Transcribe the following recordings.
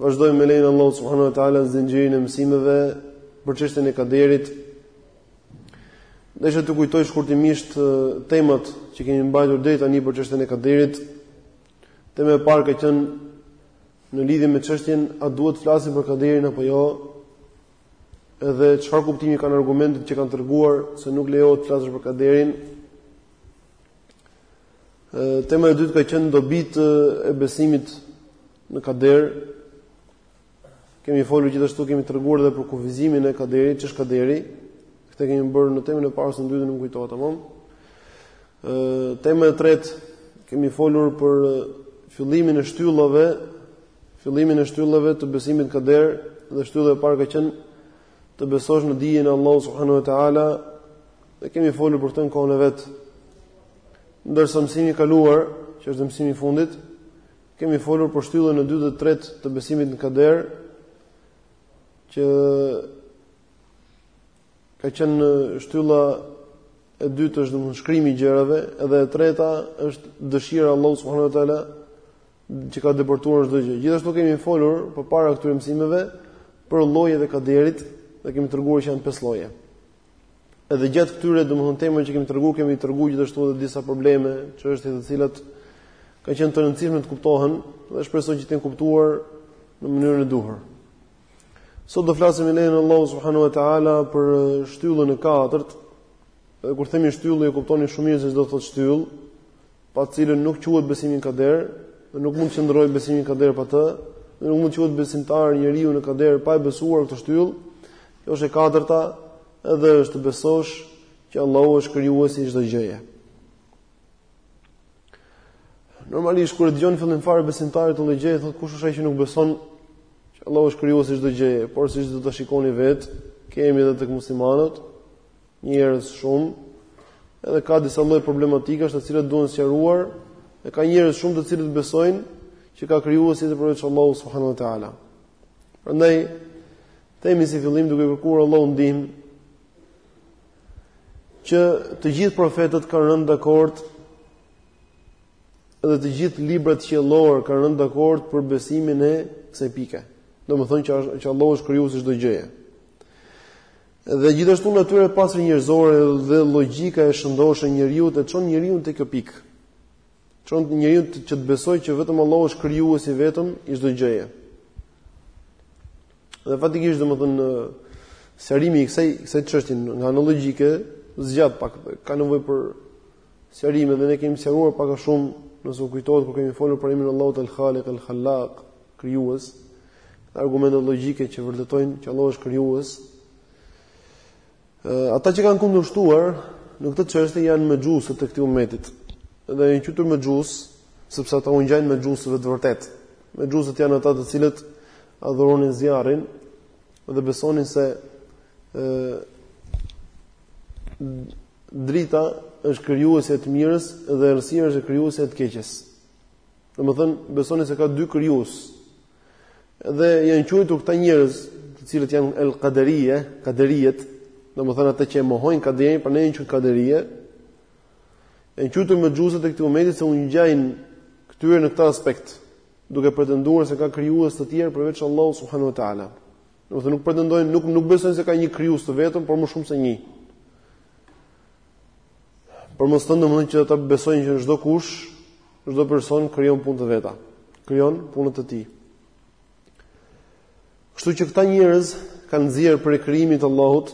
Vazhdojmë me lejen e Allahut subhanahu wa taala në zinxhirin e mësimeve për çështjen e kaderit. Dhe që t'ju kujtoj shkurtimisht temat që kemi mbajtur deri tani për çështjen e kaderit. Tema e parë ka qenë në lidhje me çështjen a duhet të flasim për kaderin apo jo edhe çfarë kuptimi kanë argumentet që kanë treguar se nuk lejohet të flasësh për kaderin. Tema e dytë ka qenë dobitë e besimit në kader. Kemi folur gjithashtu kemi treguar edhe përkufizimin e kaderit, ç'është kaderi. Këtë e kemi bërë në temën e parë së dytë, nuk kujtova tamam. Ë tema e tretë kemi folur për fillimin e shtyllave, fillimin e shtyllave të besimit në kader dhe shtylla e parë ka qenë të besosh në dijen e Allahut subhanahu wa taala, dhe kemi folur për këtë në kohën e vet. Ndërsa mësimi i kaluar, që është dhe mësimi i fundit, kemi folur për shtyllën e dytë dhe tretë të besimit në kader, që ka qenë shtylla e dytë është domethënë shkrimi i gjërave, edhe e treta është dëshira e Allahut subhanahu wa taala që ka depërtuar çdo gjë. Gjithashtu kemi folur përpara këtyre mësimeve për llojet e kaderit, dhe kemi treguar që janë pesë lloje. Edhe gjatë këtyre domethënë temave që kemi treguar, kemi treguar gjithashtu edhe disa probleme, çështje të cilat kanë qenë të rëndësishme të kuptohen dhe shpresoj që të jenë kuptuar në mënyrën e duhur. Sot do flasim me lejen e Allahut subhanahu wa taala për shtyllën e katërt. Dhe kur themi shtyllë, e kuptoni shumë mirë se ç'do të thotë shtyllë, pa të cilën nuk quhet besimi në kader, dhe nuk mund të qëndrojë besimi në kader pa të, dhe nuk mund të quhet besimtar njeriu në kader pa e besuar këtë shtyllë. Kjo është e katërta, edhe është të besosh që Allahu është krijuesi i çdo gjëje. Normalisht kur e dëgjon në fillim fare besimtari këtë lloj gjëje, thotë kush është ai që nuk beson që Allahu është krijuesi i çdo gjëje, por siç do ta shikoni vetë, kemi edhe tek muslimanët, njerëz shumë, edhe ka disa lloj problematikash të cilat duhen sqaruar, e ka njerëz shumë të cilët besojnë që ka krijues tjetër përveç Allahut subhanahu wa taala. Prandaj themi si fillim duke kërkuar Allahut ndihmë që të gjithë profetët kanë rënë dakord dhe të gjithë librat qiellorë kanë rënë dakord për besimin e kësaj pike. Domethënë që që Allahu është krijuesi i çdo gjëje. Dhe gjithashtu natyra e pastër njerëzore dhe logjika e shëndoshë e njeriut e çon njeriun te kjo pikë. E çon njeriun që të besojë që vetëm Allahu është krijuesi i vetëm i çdo gjëje. Dhe faktikisht domethënë sqarimi i kësaj kësaj çështjeje nga ana logjike zgjat pak e ka nevojë për Sërish edhe ne kemi sqaruar pak a shumë, nëse u kujtohet kur kemi folur për emrin e Allahut El-Khaliq El-Khallaq, krijues, argumente logjike që vërtetojnë që Allahu është krijues. Ata që kanë kundërshtuar në këtë çështje janë mexhusët e këtij umetit. Dhe janë quajtur mexhusë, sepse ata u ngjajnë mexhusëve të vërtetë. Mexhusët janë ata të cilët adhuronin zjarrin dhe besonin se ë Drita është krijuese e të mirës dhe errësira është krijuese e të keqes. Domethënë, besonin se ka dy krijues. Dhe janë quajtur këta njerëz, të cilët janë el qaderie, qaderiet, domethënë ata që e mohojnë kaderin, pra ne janë quajtur qaderie. Janë quajtur mexhusët e këtij umeti se u ngjajn këtyre në këtë aspekt, duke pretenduar se ka krijues të tjerë përveç Allahut subhanuhu teala. Domethënë nuk pretendojnë, nuk nuk besojnë se ka një krijues të vetëm, por më shumë se një. Por po thonë domethënë që ata besojnë që çdo kush, çdo person krijon punët e veta, krijon punët e tij. Kështu që këta njerëz kanë nxjerr prej krijimit të Allahut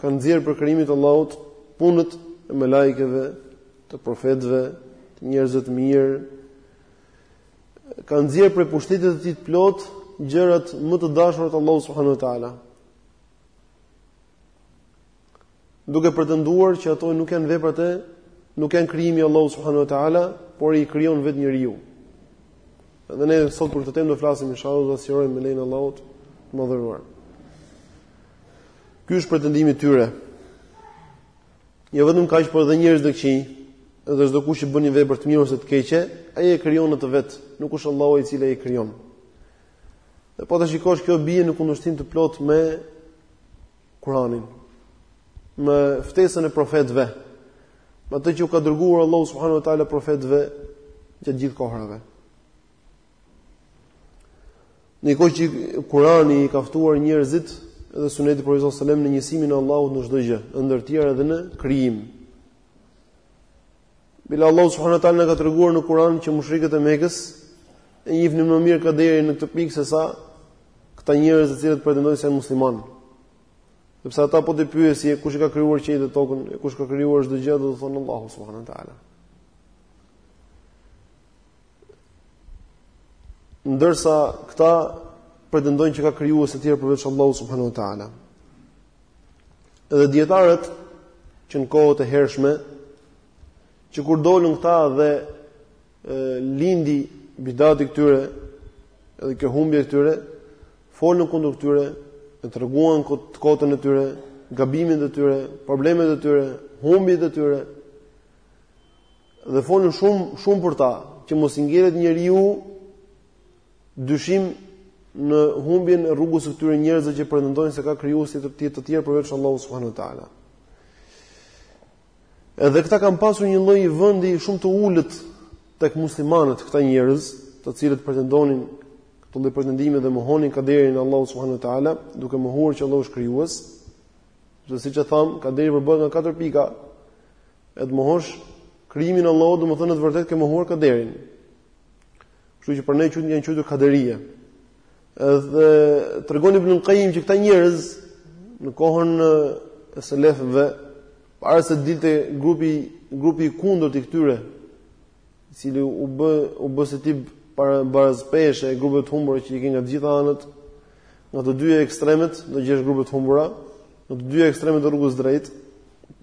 kanë nxjerrë prej krijimit të Allahut punët e melajkeve, të profetëve, të njerëzve të mirë, kanë nxjerrë prej pushtetit të tij të plot gjërat më të dashura të Allahut subhanuhu teala. Duke pretenduar që ato nuk janë veprat e nuk janë krijimi i Allahut subhanuhu teala, por i krijon vetë njeriu. Dhe ne sot për këtë temë do flasim inshallah, do të sqarojmë me lejen e Allahut të madhëruar. Ky është pretendimi i tyre. Jo vetëm kaq, por edhe njerëzit e këqij, edhe çdo kush që bën një vepër të mirë ose të keqe, ai e krijon atë vetë, nuk është Allahu i cili e krijon. Dhe po ta shikosh kjo bie në kundërshtim të plot me Kur'anin, me ftesën e profetëve, me atë që u ka dërguar Allahu subhanahu wa taala profetëve gjatë gjithë kohërave. Në kohë që Kurani i ka ftuar njerëzit dhe Suneti i profetit sallallahu alajhi wasallam në njësimin e Allahut në çdo gjë, ndër të tjera edhe në krijim. Bile Allahu subhanahu wa taala na ka treguar në Kur'an që mushrikët e Mekës e njihnin më mirë kaderin në këtë pikë se sa këta njerëz të cilët pretendojnë se janë muslimanë. Sepse ata po t'i pyesish kush e ka krijuar qiellin dhe tokën, kush ka krijuar çdo gjë, do të thonë Allahu subhanahu wa taala. Ndërsa këta pretendojnë që ka krijues të tjerë përveç Allahut subhanahu wa taala. Edhe dietarët që në kohët e hershme që kur dolën këta dhe e, lindi bidati i këtyre edhe kjo humbje e këtyre folën kundër këtyre e treguan kotën e tyre, gabimin e tyre, problemet e tyre, humbjet e tyre. Dhe folën shumë shumë për ta, që mos i ngjelet njeriu dyshim në humbjen e rrugës së këtyre njerëzve që pretendojnë se ka krijues të tjerë të tjerë përveç Allahut subhanuhu teala. Edhe këta kanë pasur një lloj vendi shumë të ulët tek muslimanët, këta njerëz, të cilët pretendonin këto lloj pretendime dhe mohonin kaderin e Allahut subhanuhu teala, duke mohuar që Allahu është krijues. Dhe siç e tham, kaderi përbëhet nga katër pika. E të mohosh krijimin e Allahut, domethënë në të vërtetë ke mohuar kaderin. Kështu që prandaj janë quajtur kaderie. Edhe tregon Ibnul Kajim që këta njerëz në kohën e selefëve para se të dilte grupi grupi i kundërt i këtyre i cili u bë u bë si tip barazpeshë e grupeve të humbura që i kanë nga të gjitha anët, nga të dy ekstremet, do gjesh grupe të humbura, në të dy ekstremet të rrugës drejt.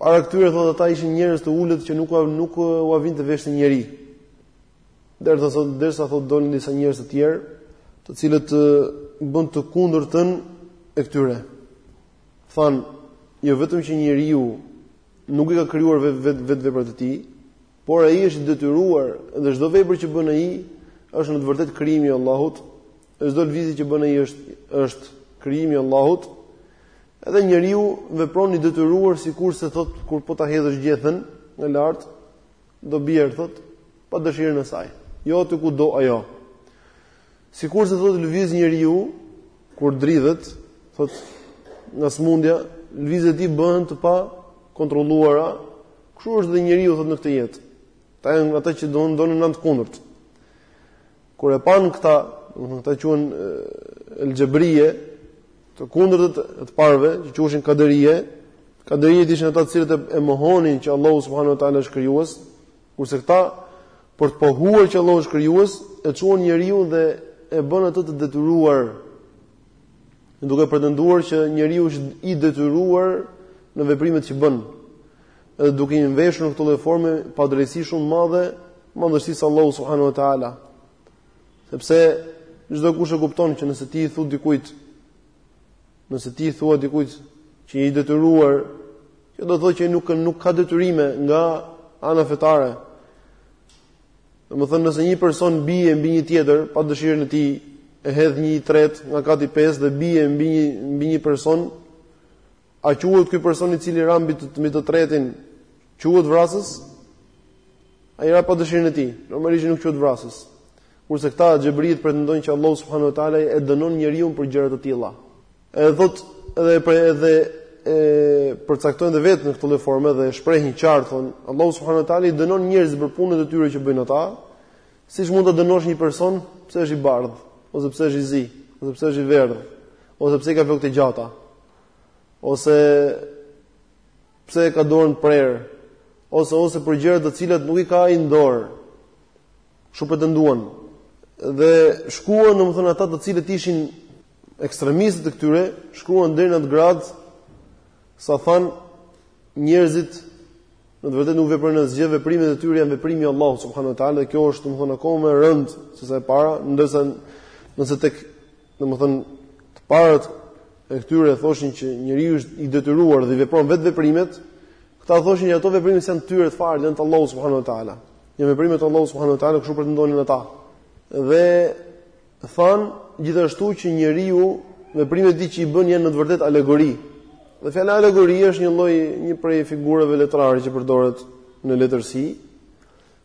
Para këtyre thotë ata ishin njerëz të ulët që nuk nuk ua vinte veshin njeri. Derisa derisa thotë dolën disa njerëz të tjerë, të cilët bën të kundërtën e këtyre. Than, jo vetëm që njeriu nuk i ka krijuar vetë veprat e tij, Por ai është i detyruar dhe çdo vepër që bën ai është në të vërtetë krijimi i Allahut. Çdo lëvizje që bën ai është është krijimi i Allahut. Edhe njeriu vepron i detyruar sikurse thot kur po ta hedhësh gjethen nga lart, do bjerë thot pa dëshirën e saj. Jo aty ku do ajo. Sikurse thotë lëviz njeriu kur dridhet, thotë nga smundja, lëvizjet e tij bëhen të pakontrolluara. Kështu është dhe njeriu thotë në këtë jetë. Këta janë ata që dolën në anën të kundërt. Kur e pan këta, domethënë këta quhen elxhebrie, të kundërtët e të parëve, që quheshin kaderie, kaderiet ishin ata të cilët e mohonin që Allahu subhanahu wa taala është krijues, Kurse këta, për të pohuar që Allahu është krijues, e çuan njeriun dhe e bën atë të detyruar, duke pretenduar që njeriu është i detyruar në veprimet që bën. Edhe duke i veshur në këto lloj forme padrejtësi shumë të madhe, madhështisë së Allahut subhanahu wa taala. Sepse çdokush e kupton që nëse ti i thu dikujt Nëse ti i thua dikujt që është i detyruar, kjo do të thotë që nuk nuk ka detyrime nga ana fetare. Domethënë nëse një person bie mbi një tjetër pa dëshirën e tij, e hedh një i tretë nga kati 5 dhe bie mbi një mbi një person, a quhet ky person i cili ra mbi të mbi të tretin, quhet vrasës? Ai ra pa dëshirën e tij, normalisht nuk quhet vrasës. Kurse këta xhebrijet pretendojnë që Allahu subhanahu wa taala e dënon njeriun për gjëra të tilla. Edhe thot edhe për edhe e përcaktojnë dhe vetë në këtë lloj forme dhe e shprehin qartë thon Allahu subhanahu wa taala i dënon njerëzit për punët e tyre që bëjnë ata, siç mund ta dënosh një person pse është i bardh ose pse është i zi, ose pse është i verdh, ose pse ka flokë të gjata, ose pse ka dorën prerë, ose ose për gjëra të cilat nuk i ka ai në dorë. Kështu pretenduan. Dhe shkuan, domethënë ata të cilët ishin ekstremistët e këtyre, shkuan deri në atë gradë sa than njerëzit në të vërtetë nuk veprojnë asgjë, veprimet e tyre janë veprimi i Allahut subhanuhu teala dhe kjo është domethënë akoma më e rëndë se sa e para, ndërsa nëse tek Domethënë, të parët e këtyre thoshin që njeriu është i detyruar dhe i vepron vetë veprimet, këta thoshin që ato veprime s'janë të tyret fare, janë të Allahut subhanuhu teala. Janë veprime të Allahut subhanuhu teala kështu pretendonin ata. Dhe than gjithashtu që njeriu veprimet e tij që i bën janë në të vërtetë alegori. Dhe fjala alegori është një lloj një prej figurave letrare që përdoret në letërsi,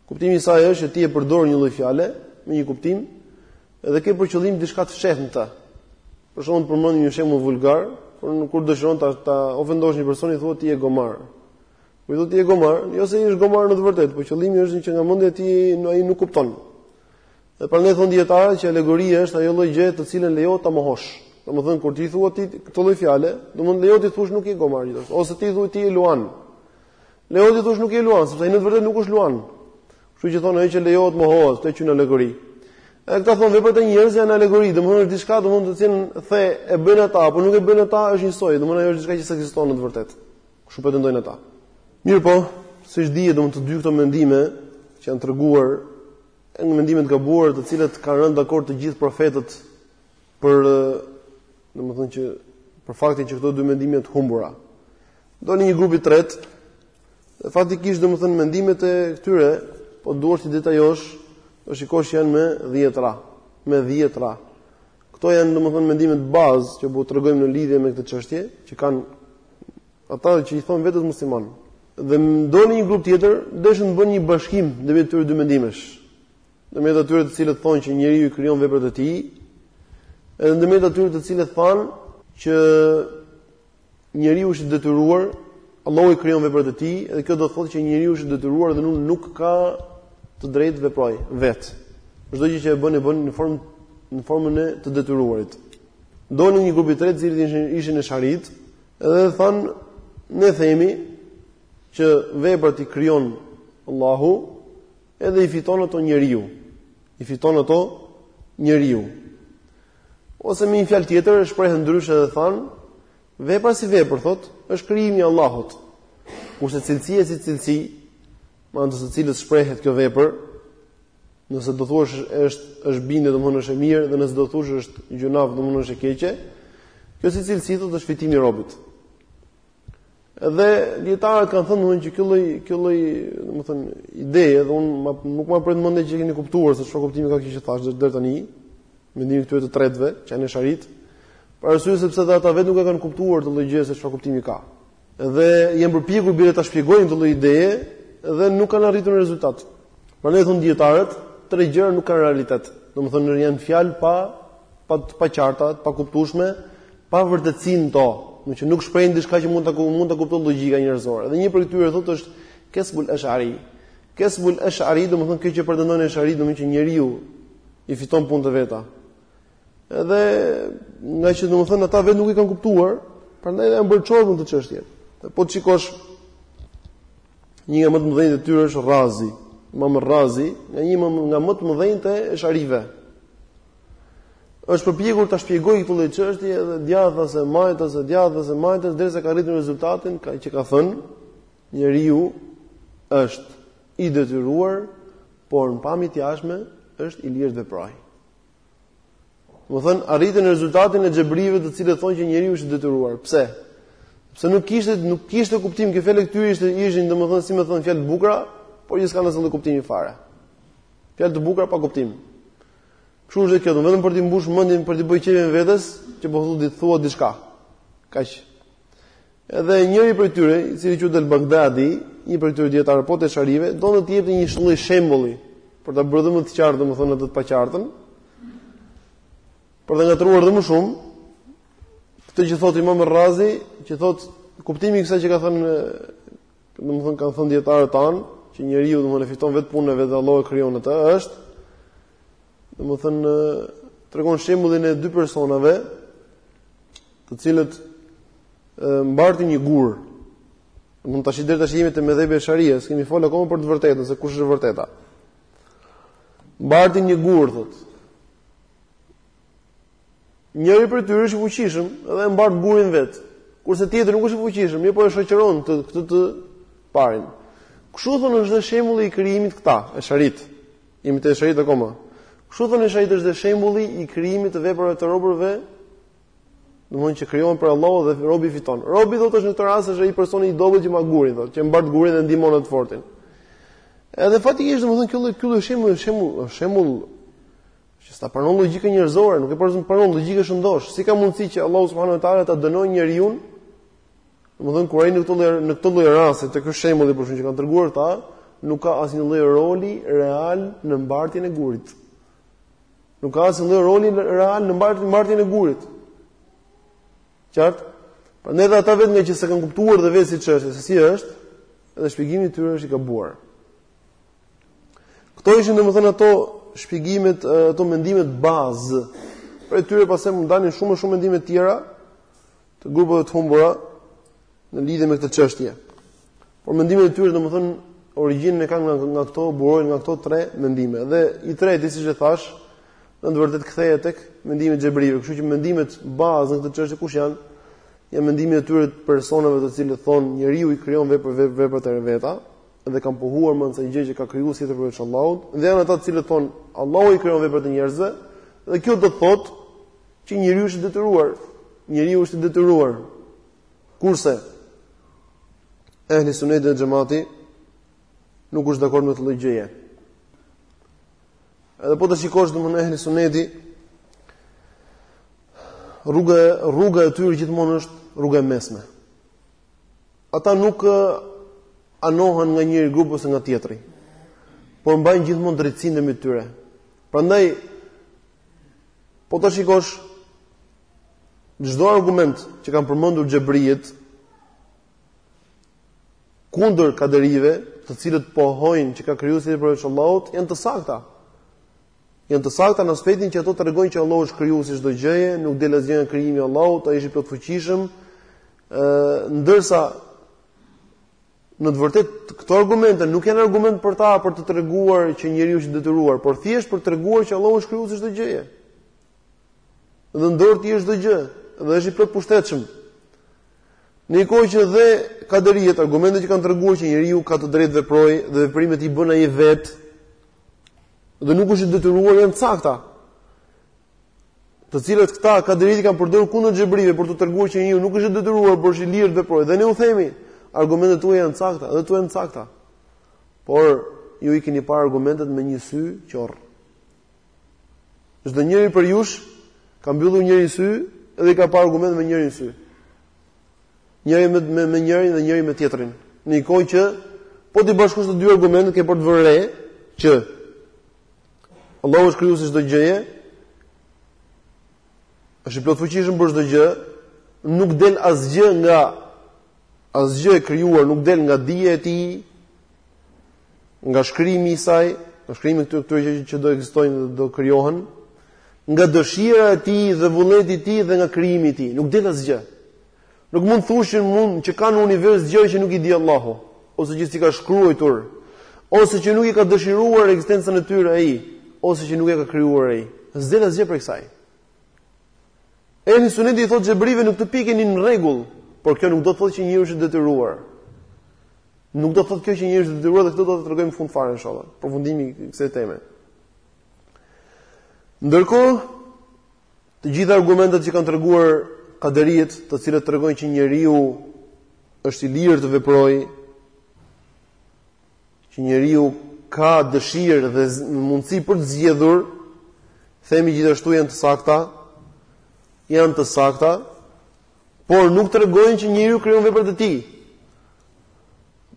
Kuptimi i saj është që ti e përdor një lloj fjale me një kuptim dhe ke për qëllim diçka të fshehtë në të. Për shembull të përmend një shembull vulgar, kur nuk kur dëshiron ta ta ofendosh një person i thua ti je gomar. Kur thotë ti je gomar, jo se je gomar në të vërtetë, por qëllimi është që nga mendja e tij ai nuk kupton. Dhe prandaj thon dijetarët që alegoria është ajo lloj gjëje të cilën lejohet ta mohosh. Domethënë kur t'i thuash ti këtë lloj fjale, domethënë lejohet t'i thuash nuk je gomar gjithashtu, ose t'i thuash ti je luan. Lejohet t'i thuash nuk je luan, sepse ai në të vërtetë nuk është luan. Kështu që thonë ajo që lejohet të mohohet, kjo quhet alegori. Edhe këta thonë veprat e njerëzve janë alegori, domethënë është diçka domethënë të cilën the e bën ata, apo nuk e bën ata, është njësoj, domethënë ajo është diçka që s'ekziston në të vërtetë. Kështu pretendojnë ata. Mirëpo, siç dihet domethënë të dy këto mendime që janë treguar janë mendime të gabuara, të cilat kanë rënë dakord të gjithë profetët për domethënë që për faktin që këto dy mendime të humbura. Doli një grup i tretë. Dhe faktikisht domethënë mendimet e këtyre po duash t'i detajosh, do shikosh janë me dhjetra, me dhjetra. Këto janë domethënë mendimet bazë që po u tregojmë në lidhje me këtë çështje, që kanë ata që i thon vetes musliman. Dhe doli një grup tjetër, deshën të bëjnë një bashkim ndërmjet këtyre dy mendimesh. Ndërmjet atyre të cilët thonë që njeriu i krijon veprat e tij, edhe ndërmjet atyre të cilët thonë që njeriu është i detyruar, Allahu i krijon veprat e tij, dhe kjo do të thotë që njeriu është i detyruar dhe nuk nuk ka të drejtë veproj vet. Çdo gjë që e bën e bën në formë në formën e të detyruarit. Doli një grup i tretë, të cilët ishin ishin Esharit, dhe thanë ne themi që veprat i krijon Allahu, Edhe i fiton ato njeriu. I fiton ato njeriu. Ose me një fjalë tjetër e shprehën ndryshe dhe than, vepra si vepër thot, është krijimi i Allahut. Kurse cilësia si cilësi, me anë të së cilës shprehet kjo vepër, nëse do thuash është është bindje domthonë është e mirë dhe nëse do thuash është gjynaf domthonë është e keqe, kjo si cilësi thot është fitimi i robit. Dhe dietarët kanë thënë domthënë që ky lloj ky lloj domethënë ide dhe un ma, nuk ma pret mendja që e keni kuptuar se çfarë kuptimi ka kjo që thash deri tani mendimi këtyre të tretëve që janë Esharit për arsye sepse edhe ata vetë nuk e kanë kuptuar atë lloj gjëje se çfarë kuptimi ka dhe janë përpjekur bile ta shpjegojnë atë lloj ideje dhe nuk kanë arritur në rezultat Prandaj thon dijetarët, tre gjëra nuk kanë realitet. Domethënë janë fjalë pa pa të paqarta, të pakuptueshme, pa vërtetësi në to, domethënë që nuk shprehin diçka që mund ta mund ta kupton logjika njerëzore. Dhe një prej tyre thotë është Kesbul Ash'ari. Kesbul Ash'ari domethënë kjo që pretendon Ash'ari domethënë që njeriu i fiton punët e veta. Edhe ngaqë domethënë ata vetë nuk i kanë kuptuar, prandaj janë bërë çorbë në këtë çështje. Po të shikosh Një nga më të mëdhenjtë e tyre është Razi, Imam Razi, nga një nga më të mëdhenjtë e Esharive. Është përpjekur ta shpjegojë këtë lloj çështje dhe djathtas e majtas e djathtas e majtas derisa ka arritur në rezultatin ka që ka thënë njeriu është i detyruar, por në pamje të jashtme është i lirë të veprojë. Domethënë arritën në rezultatin e xhebrive të cilët thonë që njeriu është i detyruar. Pse? Pse nuk kishte nuk kishte kuptim kjo fjalë e këtyre ishte ishin domethën si me thënë fjalë të bukura, por që s'kanë asnjë kuptim fare. Fjalë të bukura pa kuptim. Kështu është kjo, vetëm për të mbush mendjen për të bëj qejfin vetes, që po i thua diçka. Kaq. Edhe njëri prej tyre, i cili quhet Al-Baghdadi, një prej tyre dietarëve po të Esharive, donte të jepte një lloj shembulli për ta bërë më të qartë, domethënë atë të paqartën. Për ta ngatërruar dhe më shumë, këtë që thotë Imam Razi, që thotë kuptimi i kësaj që ka thënë, domethënë kanë thënë dietarët tanë, që njeriu domethënë fiton vetë punën e vet e Allahu e krijon atë, është Domethënë, tregon shembullin e dy personave, të cilët mbartin një gur, mund tash deri tash jemi te medhhebi eshari, s'kemi fol akoma për të vërtetën se kush është e vërteta. Mbartin një gur thotë. Njëri prej tyre është i fuqishëm dhe e mbart gurin vet, kurse tjetri nuk është i fuqishëm, mirëpo e shoqëron këtë këtë të parin. Kështu thonë është dhe shembulli i krijimit këta, esharitë. Jemi te esharitë akoma. Kështu thonë esharitë është dhe shembulli i krijimit të veprave të robërve, domethënë që krijohen prej Allahut dhe robi fiton. Robi thotë është në këtë rast është ai personi i dobët që mban gurin thotë, që mbart gurin dhe ndihmon atë fortin. Edhe faktikisht domethënë ky lloj ky lloj shembull është shembull shembull Që s'ta pranon logjika njerëzore, nuk e pranon pranon logjika e shëndoshë. Si ka mundësi që Allahu subhanahu wa taala ta dënojë njeriun? Domethënë kur ai në këtë lloj në këtë lloj rasti te ky shembulli për shkak që kanë treguar ata, nuk ka asnjë lloj roli real në mbartjen e gurit. Nuk ka asnjë lloj roli real në mbartjen mbartjen e gurit. Qartë? Prandaj edhe ata vetëm që s'e kanë kuptuar dhe vetë si çështje, se si është, edhe shpjegimi i tyre është i gabuar. Këto ishin domethënë ato shpjegimet, ato mendimet bazë. Prej tyre pastaj mund të dalin shumë shumë mendime të tjera të grupeve të humbura në lidhje me këtë çështje. Por mendimet e tyre domethënë origjinën e kanë nga nga këto burojnë nga këto tre mendime. Dhe i treti siç e thashë, në të vërtetë kthehet tek mendimi i Xhebrive, kështu që mendimet bazë në këtë çështje kush janë? Janë mendimi i atyre personave të cilët thonë njeriu i krijon vep veprat e veta, dhe kanë pohuar me këtë gjë që ka krijues tjetër përveç Allahut, dhe janë ata të cilët thonë Allahu i krijon veprat e njerëzve, dhe kjo do të thotë që njeriu është i detyruar, njeriu është i detyruar. Kurse ehli suneti dhe xhamati nuk është dakord me këtë lloj gjëje. Edhe po të shikosh domethënë ehli suneti rruga rruga e tyre gjithmonë është rruga e mesme. Ata nuk anojnë nga njëri grup ose nga tjetri, por mbajnë gjithmonë drejtësinë ndërmjet tyre. Prandaj po ta shikosh çdo argument që kanë përmendur xhebrijet kundër kaderive, të cilët pohojnë që ka krijues përveç Allahut, janë të sakta. Janë të sakta në aspektin që ato tregojnë që Allahu është krijuesi i çdo gjëje, nuk del asgjë nga krijimi i Allahut, ai është i plotfuqishëm. ë ndërsa në të vërtetë këto argumente nuk janë argument për ta për të treguar që njeriu është i detyruar, por thjesht për të treguar që Allahu është krijuesi i çdo gjëje. Dhe ndër ti është çdo gjë, dhe është i plotpushtetshëm. Në një kohë që dhe kaderiet argumentet që kanë treguar që njeriu ka të drejtë të veprojë dhe veprimet i bën ai vetë, Dhe nuk është i detyruar janë të sakta. Të cilat këta kaderitë i kanë përdorur kundër xhebrive për të treguar që njeriu nuk është i detyruar por është i lirë të veprojë. Dhe ne u themi, argumentet tuaja janë të sakta, edhe tuajat janë të sakta. Por ju i keni parë argumentet me një sy qorr. Çdo njëri prej jush ka mbyllur njërin sy dhe i ka parë argumentet me njërin sy. njëri me me, me njërin dhe njëri me tjetrin. Në një kohë që po t'i bashkosh të dy argumentet ke për të vërë re që Allahu është krijuesi i çdo gjëje. Është i plotfuqishëm për çdo gjë, nuk del asgjë nga asgjë e krijuar, nuk del nga dija e tij, nga shkrimi i saj, nga shkrimi këtyre këtyre që, që do ekzistojnë dhe do krijohen, nga dëshira e tij dhe vullneti i tij dhe nga krijimi i tij. Nuk del asgjë. Nuk mund të thush ti mund që ka në univers gjë që nuk i di Allahu, ose që s'i ka shkruar, ose që nuk i ka dëshiruar ekzistencën e tyre ai, ose që nuk e ka krijuar ai. S'del asgjë prej kësaj. Ehli Suneti i thotë xhebrive në këtë pikë jeni në rregull, por kjo nuk do të thotë që njeriu është i detyruar. Nuk do të thotë kjo që njeriu është i detyruar dhe këtë do ta tregojmë në fund fare inshallah, përfundimi i kësaj teme. Ndërkohë, të gjitha argumentet që kanë treguar kaderiet, të cilat tregojnë që njeriu është i lirë të veprojë, që njeriu ka dëshirë dhe mundësi për të zgjedhur, themi gjithashtu janë të sakta, janë të sakta, por nuk tregojnë që njeriu krijon veprat e tij.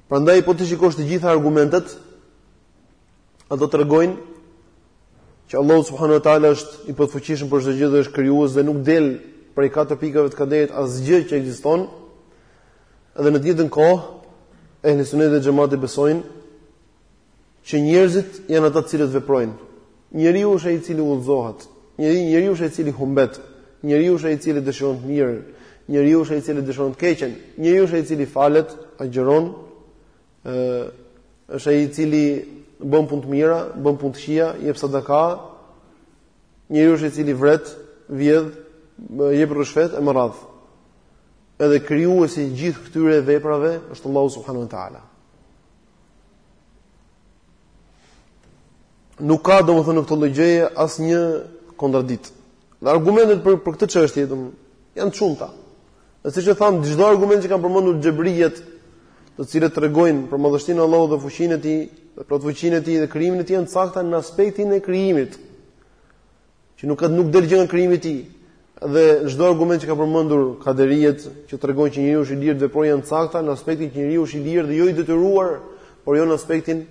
Prandaj, po t'i shikosh të gjitha argumentet, ato tregojnë që Allahu subhanahu wa taala është i plotfuqishëm për çdo gjë dhe është krijues dhe nuk del prej 4 pikave të kaderit asgjë që ekziston, Dhe në të njëjtën kohë, ehli sunneti dhe xhemati besojnë që njerëzit janë ata të cilët veprojnë. Njeriu është ai i cili udhëzohet. Njeri, njeriu është ai i cili humbet. Njeriu është ai i cili dëshiron të mirën. Njeriu është ai i cili dëshiron të keqen. Njeriu është ai i cili falet, agjëron, ë është ai i cili bën punë të mira, bën punë të këqija, jep sadaka. Njeriu është ai i cili vret, vjedh, jep ryshfet e me radhë. Edhe krijuesi i gjithë këtyre veprave është Allahu subhanahu wa taala. Nuk ka domethënë në këtë lloj gjëje asnjë kontradikt. Dhe argumentet për për këtë çështje domethënë janë të shumta. Dhe siç e tham, çdo argument që kanë përmendur xhebrijet, të cilat tregojnë për madhështinë e Allahut dhe fuqinë e tij, dhe plotfuqinë e tij dhe krijimin e tij janë të sakta në aspektin e krijimit. që nuk ka nuk del gjë nga krijimi i tij dhe çdo argument që ka përmendur kaderiet që tregojnë që njeriu është i lirë të veprojë janë të sakta në aspektin që njeriu është i lirë dhe jo i detyruar, por jo në aspektin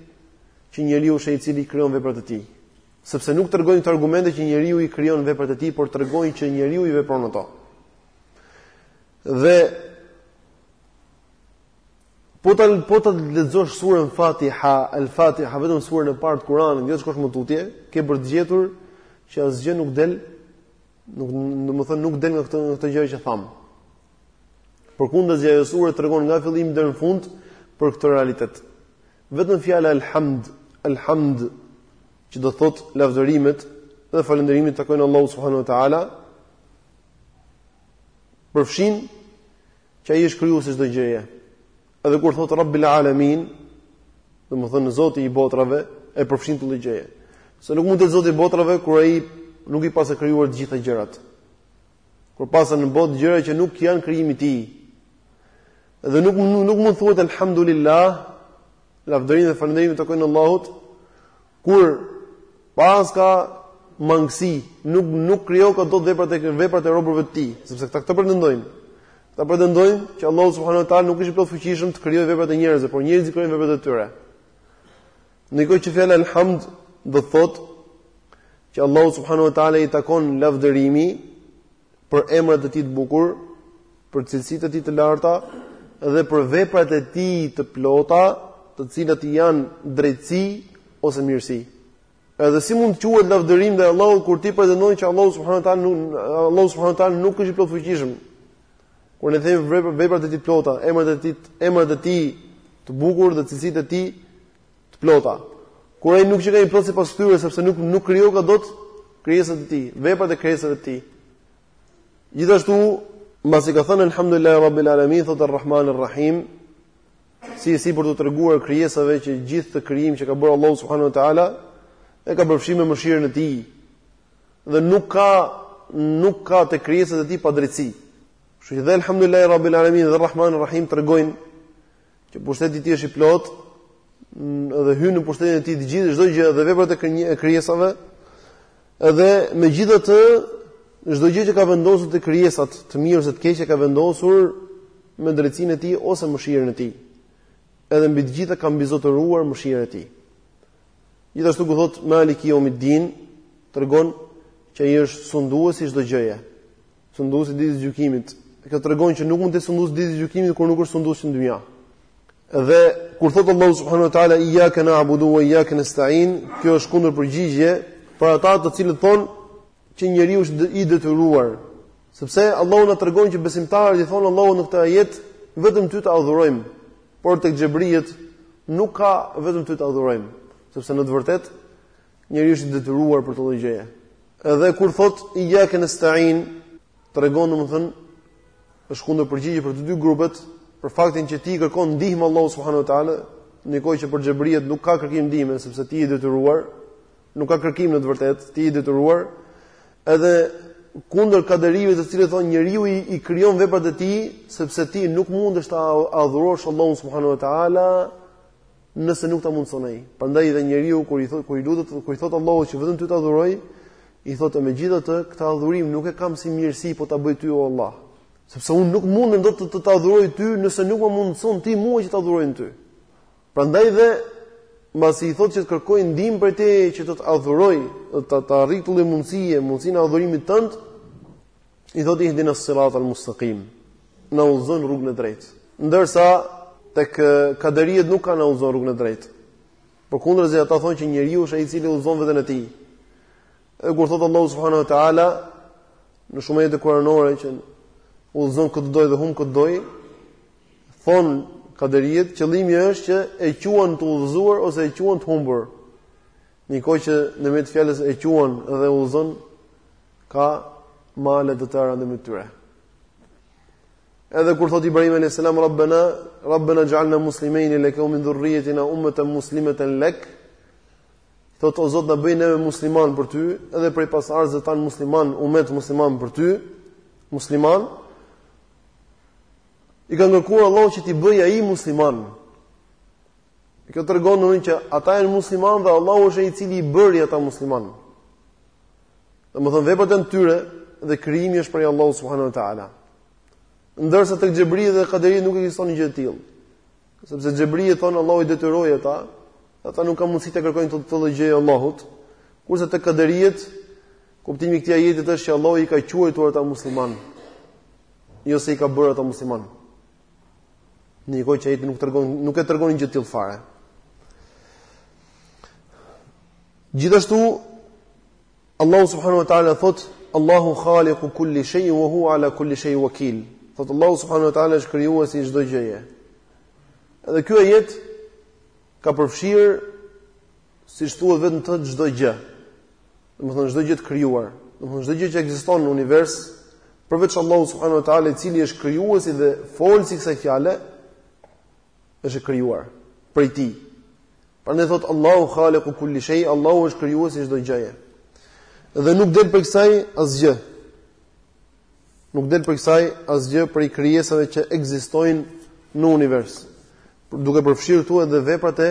që njeriu është ai i cili krijon veprat e tij. Sepse nuk tregojnë këto argumente që njeriu i krijon veprat e tij, por tregojnë që njeriu i vepron ato. Dhe Po po ta lexosh surën Fatiha, El Fatiha vetëm surën e parë të Kuranit, jo të shkosh më tutje, ke për të gjetur që asgjë nuk del, domethënë nuk del nga këto këto gjëra që tham. Përkundrazi ajo sure tregon nga fillimi deri në fund për këtë realitet. Vetëm fjala Elhamd, Elhamd që do thot lavdërimet dhe falënderimet takojnë Allahu subhanahu wa taala. Përfshin Që Ai është krijues i çdo gjëje. Edhe kur thotë Rabbil Alemin, domethënë Zoti i botrave, e përfshin çdo gjë. Se nuk mund të jetë Zoti i botrave kur ai nuk i paska krijuar të gjitha gjërat. Kur paska në botë gjëra që nuk janë krijimi i tij. Dhe nuk nuk, nuk mund thuhet alhamdulillah, lavdërimi dhe falënderimi i takojnë Allahut, Kur paska mangësi, nuk nuk krijoka dot veprat e veprat e robërve të tij, sepse këta këtë pretendojnë. Këta pretendojnë që Allahu subhanahu wa taala nuk është i plotfuqishëm të krijojë veprat e njerëzve, por njerëzit krijojnë veprat e tyre. Ndërkohë që fjala elhamd do të thotë që Allahu subhanahu wa taala i takon lavdërimi për emrat e tij të bukur, për cilësitë e tij të larta dhe për veprat e tij të plota, të cilat janë drejtësi ose mirësi. Edhe si mund të quhet lavdërim ndaj Allahut kur ti pretendon që Allahu subhanahu wa taala nuk Allahu subhanahu wa taala nuk është i plotfuqishëm. Kur ne themi veprat e tij të plota, emrat e tij, emrat e tij të bukur dhe cilësitë e tij Të plota. Kur ai nuk qenka i plotë sipas tyre sepse nuk nuk krijoka dot krijesat e tij, veprat e krijesave të tij. Gjithashtu, mbasi ka thënë alhamdulillah rabbil alamin thot arrahman arrahim, si si për të treguar krijesave që gjithë këtë krijim që ka bërë Allahu subhanahu wa taala e ka përfshirë me mëshirën e tij. Dhe nuk ka nuk ka te krijesat e tij padrejtësi. Kështu që dhe alhamdulillah rabbil alamin dhe arrahman arrahim tregojnë Që pushteti i tij është i plotë dhe hyn në pushtetin e tij të gjithë çdo gjë dhe veprat e krijesave. Dhe megjithatë çdo gjë që ka vendosur te krijesat, të mirë ose të keqe e ka vendosur me drejtësinë e tij ose mëshirën e tij. Edhe mbi të gjitha ka mbizotëruar mëshirën e tij. Gjithashtu kur thotë Maliki Jeumiddin tregon që ai është sundues i çdo gjëje. Sunduesi i ditës së gjykimit. Kjo tregon që nuk mund të jetë sundues i ditës së gjykimit kur nuk është sundues në dynja. Dhe kur thotë Allahu subhanahu wa taala iyyaka na'budu wa iyyaka nasta'in, kjo është kundër përgjigje për ata të cilët thonë që njeriu është i detyruar. Sepse Allahu na tregon që besimtarët i thonë Allahu në këtë ajet vetëm ty të adhurojmë, por tek xhebrijet nuk ka vetëm ty të adhurojmë, sepse në të vërtetë Njeriu është i detyruar për çdo lloj gjëje. Edhe kur thot iyyaka nasta'in, tregon domethënë është kundër përgjigje për të dy grupet për faktin që ti i kërkon ndihmë Allahut subhanahu wa taala, në një kohë që për xhebrijet nuk ka kërkim ndihme sepse ti je i detyruar, nuk ka kërkim në të vërtetë, ti je i detyruar. Edhe kundër kaderive të cilët thonë njeriu i, i krijon veprat e tij sepse ti nuk mundesh ta adhurosh Allahun subhanahu wa taala nëse nuk ta mundson ai. Prandaj edhe njeriu kur i thotë kur i lutet kur i thotë Allahut që vetëm ty të adhuroj, i thotë megjithatë këtë adhurim nuk e kam si mirësi po ta bëj ty o Allah. Sepse unë nuk mundem dot të të adhuroj ty nëse nuk ma mundson ti mua që të adhuroj ty. Prandaj dhe mbasi i thotë që të kërkoj ndihmë prej teje që të të adhuroj, të të arrij të mundësie, mundësinë e adhurimit tënd, i thotë ihdina sirat al mustaqim, na udhëzo në rrugën e drejtë. Ndërsa, tek kaderijet nuk ka na udhëzo në rrugën e drejtë. Përkundrazi, ata thonë që njeriu është ai i cili udhëzon veten e tij. E kur thotë Allahu subhanahu wa ta'ala, në shumë ajete kuranore, që udhëzon kë të dojë dhe humb kë të dojë, thonë kaderijet, qëllimi është që e quan të udhëzuar ose e quan të humbur. Në një kohë që në mes fjalës e quan dhe udhëzon ka male të tëra në mes tyre. Edhe kur thot Ibrahim alayhis salam Rabbana Rabbana ij'alna muslimayni lak wa min dhurriyyatina ummatan muslimatan lak thot o Zot na bëj neve musliman për ty edhe prej pasardhësve tanë musliman umet musliman për ty musliman i kanë kërkuar Allahut që t'i bëjë ai musliman Kjo tregon që ata janë musliman dhe Allah është ai i cili i bëri ata musliman. Domethënë veprat janë të tyre dhe krijimi është prej Allah subhanahu wa ta'ala. Ndërsa tek xhebrijet dhe kaderijet nuk ekziston një gjë e tillë. Sepse xhebrijet thonë Allah i detyroi ata, ata nuk ka mundësi t'i kërkojnë të tillë gjë Allahut, kurse te kaderijet, kuptimi i këtij ajetit është që Allah i ka quajtur ata musliman, jo se i ka bërë ata musliman. Në një kohë që ajeti nuk tregon, nuk e tregon një gjë të tillë fare. Gjithashtu Allahu subhanahu wa taala thot Allahu khaliqu kulli shay'in wa huwa ala kulli shay'in wakil. Thot Allahu subhanahu wa taala është krijuesi i çdo gjëje. Edhe ky ajet ka përfshirë siç thuhet vetëm të çdo gjë. Domethënë çdo gjë të krijuar, domethënë çdo gjë që ekziston në univers, përveç Allahut subhanahu wa taala, i cili është krijuesi dhe folësi i kësaj fjale, është e krijuar prej tij. Prandaj thot Allahu khaliqu kulli shay, Allahu është krijuesi i çdo gjëje. Dhe nuk del prej kësaj asgjë. Nuk del prej kësaj asgjë prej krijesave që ekzistojnë në univers. Duke përfshirë këtu edhe veprat e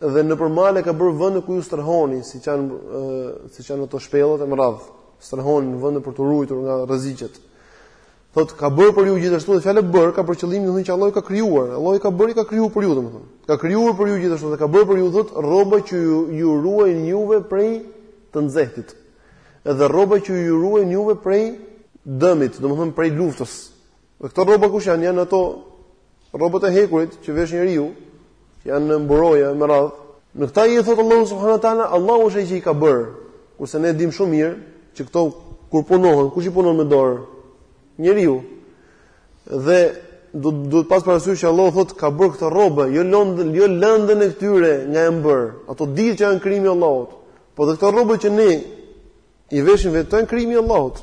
Dhe nëpër male ka bërë vende ku ju strehoni, siç janë siç janë ato shpellat e me radhë. Strehoheni në vende për t'u ruajtur nga rreziqet. Thotë ka bërë për ju gjithashtu dhe fjala bër ka për qëllim domethënë që Allahu ka krijuar. Allahu ka bërë ka krijuar për ju domethënë. Ka krijuar për ju gjithashtu dhe ka bërë për ju thotë rroba që ju, ju ruajnë juve prej të nxehtit. Edhe rroba që ju ruajnë juve prej dëmit, domethënë prej luftës. Dhe këto rroba kush janë? Janë ato rrobat e hekurit që vesh njeriu, domethënë mburoja e me radhë. Në këtë ajet thotë Allahu subhanahu wa taala, Allahu është ai që i ka bërë. Kurse ne dimë shumë mirë që këto kur punohen, kush i punon me dorë? Njeriu. Dhe duhet të pas parasysh që Allahu thotë ka bërë këtë rrobë, jo lëndën, jo lëndën e këtyre nga janë bërë. Ato dihet që janë krijimi i Allahut. Po dhe këto rrobë që ne i veshim vetë janë krijimi i Allahut.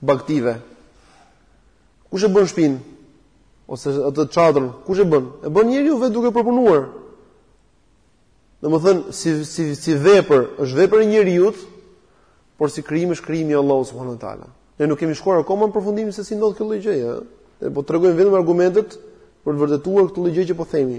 Bagtive. Kush e bën shpinë? Ose atë çadrën, kush e bën? E bën njeriu vetë duke përpunuar. Domethën si si si vepër, është vepër e njeriut, por si krijim është krijimi i Allahut subhanahu wa taala. Ne nuk kemi shkuar akoma në përfundim se si ndodh kjo lloj gjëje, ëh. Ne po tregojmë vetëm argumentet për të vërtetuar këtë lloj gjëje që po themi.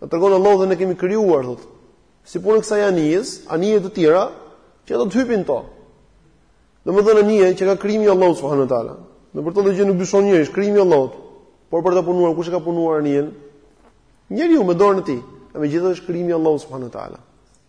Na tregon Allahu dhe ne kemi krijuar thotë. Si punë kësaj anijes, anije të tjera që do të hypin në to. Domethënë anije që ka, krijimi i Allahut subhanahu wa taala. Në këtë lloj gjëje nuk dyshon njeri, është krijimi i Allahut. Por për ta punuar kush e ka punuar anijen? Njeriu me dorën e tij. E megjithatë është krijimi i Allahut subhanahu wa taala.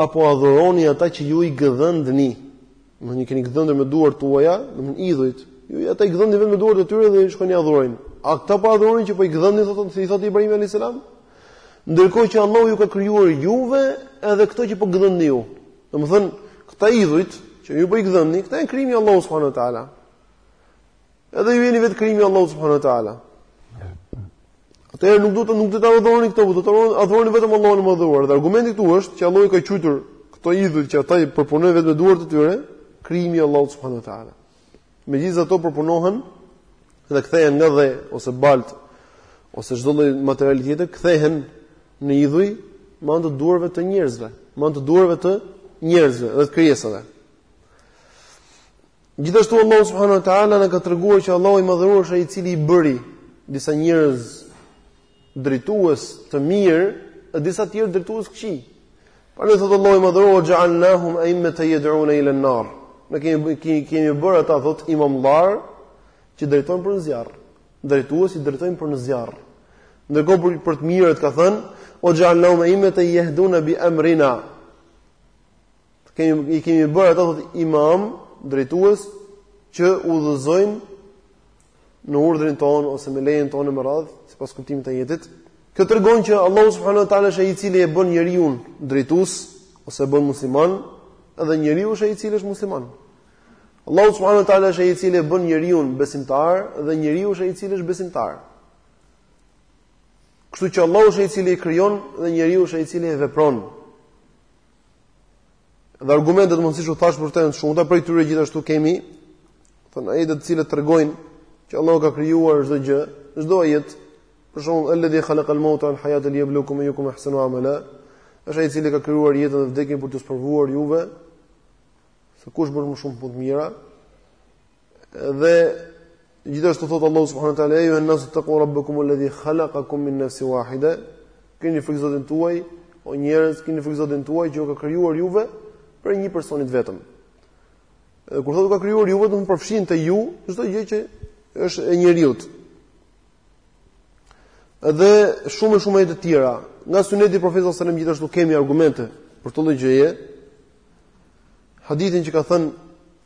A po adhuroni ata që ju i gdhendni? Domethënë i keni gdhendur me duart tuaja, domethënë idhujt. Ju ata i gdhendni vetë me duart e tyre dhe shkojnë i adhurojnë. A këta po adhuroni që po i gdhendni thotë si i thotë Ibrahim alayhis salam? Ndërkohë që Allahu ju ka krijuar juve edhe këto që po gdhendni ju. Domethënë, këta idhujt që ju po i gdhendni, këta janë krijimi i Allahut subhanahu wa taala. Edhe ju jeni vetë krijimi i Allahut subhanahu wa taala. Atëherë nuk duhet nuk duhet t'i adhuroni këto, duhet të adhuroni vetëm Allahun e Madhëruar. Dhe argumenti këtu është që Allahu ka quajtur këto idhuj që ata i përpunojnë vetë me duart e tyre, krijimi i Allahut subhanahu wa taala. Megjithëse ato përpunohen dhe kthehen nga dhe ose balt ose çdo lloj materiali tjetër, kthehen në idhuj me anë të duarve të njerëzve, me anë të duarve të njerëzve dhe të krijesave. Gjithashtu Allahu subhanahu wa taala na ka treguar që Allahu i madhëruar është ai i cili i bëri disa njerëz drejtues të mirë e disa të tjerë drejtues të këqij. Pra na thotë Allahu i madhëruar ja'alnahum a'immatan yad'una ila an-nar. Ne kemi kemi, i kemi bërë ata thot imamllar që drejtojnë për në zjarr. Drejtues i drejtojnë për në zjarr. Ndërkohë për, për të mirët ka thënë wa ja'alnahum a'immatan yahduna bi amrina. kemi i kemi bërë ata thot imam drejtues që udhëzojnë në urdhrin tonë ose me lejen tonë me radh sipas kuptimit të ajetit. Kjo tregon që Allahu subhanahu wa taala është ai i cili e bën njeriun drejtues ose e bën musliman, edhe njeriu është ai i cili është musliman. Allahu subhanahu wa taala është ai i cili e bën njeriun besimtar dhe njeriu është ai i cili është besimtar. Kështu që Allahu është ai i cili e krijon dhe njeriu është ai i cili e vepron. Dhe argumentet mund siç u thash për të janë të shumta prej tyre gjithashtu kemi ato ajete të cilat tregojnë që Allahu ka krijuar çdo gjë, çdo ajet. Për shembull, "Alladhi khalaqa al-mauta wal hayata liyabluwakum ayyukum ahsanu amala." Është ai i cili ka krijuar jetën dhe vdekjen për t'ju sprovuar juve se kush bën më shumë punë të mira. Dhe gjithashtu thot Allahu subhanahu wa taala ayyuha an-nas ittaqu rabbakum alladhi khalaqakum min nafsin wahida keni frikë zotin tuaj o njerëz keni frikë zotin tuaj që ju ka krijuar juve prej një personi të vetëm dhe kur thotë ka krijuar juve do të përfshin te ju çdo gjë që është te njeriu dhe shumë shumë ajete të tjera nga suneti i profetit sallallahu alajhi wasallam gjithashtu kemi argumente për këtë gjë hadithin që ka thënë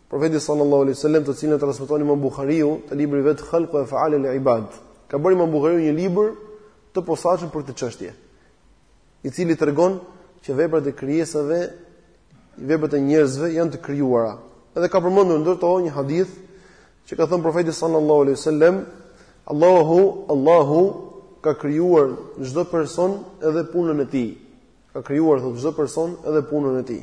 Profeti sallallahu alaihi wasallam, të cilin e transmeton Imam Buhariu te libri i vet Khalqu Af'al el Ibad, ka bërë Imam Buhariu një libër të posaçëm për këtë çështje, i cili tregon që veprat e krijesave, veprat e njerëzve janë të krijuara. Edhe ka përmendur ndër to një hadith që ka thënë profeti sallallahu alaihi wasallam, Allahu, Allahu ka krijuar çdo person edhe punën e tij. Ka krijuar thotë çdo person edhe punën e tij.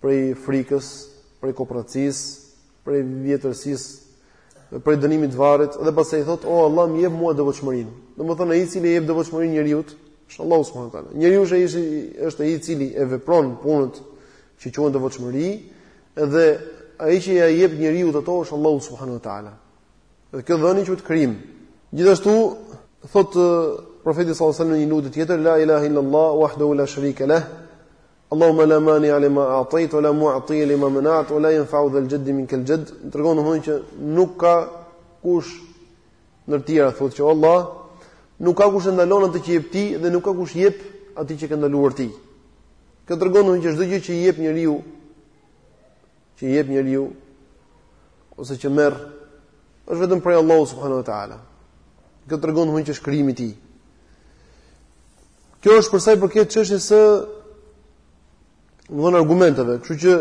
prej frikës, prej kopracisë, prej pleqërisë, prej dënimit të varrit dhe pastaj i thotë, "O Allah, më jep mua devotshmërinë." Domethënë ai i cili i jep devotshmërinë njeriut, është Allahu subhanahu wa taala. Njeriu është ai është ai i cili e vepron punët që quhen devotshmëri dhe ai që ia jep njeriut ato është Allahu subhanahu wa taala. Dhe kjo dhënie quhet krijim. Gjithashtu thotë profeti sallallahu alajhi wasallam në një lutje tjetër, "La ilaha illallah wahdahu la sharika lah, Allahumma la mani'a li ma a'tayt wa la mu'ti li ma mana't wa la yanfa'u dhal jadd minkal jadd tregon domethënë që nuk ka kush ndër tjera thotë që o Allah nuk ka kush e ndalon atë që jep ti dhe nuk ka kush jep atë që ke ndaluar ti kjo tregon domethënë që çdo gjë që i jepet njeriut që i jep njeriu ose që merr është vetëm prej Allahut subhanahu wa taala. Kjo tregon domethënë që është krijimi i tij. Kjo është për sa i përket çështjes së argumenteve, kështu që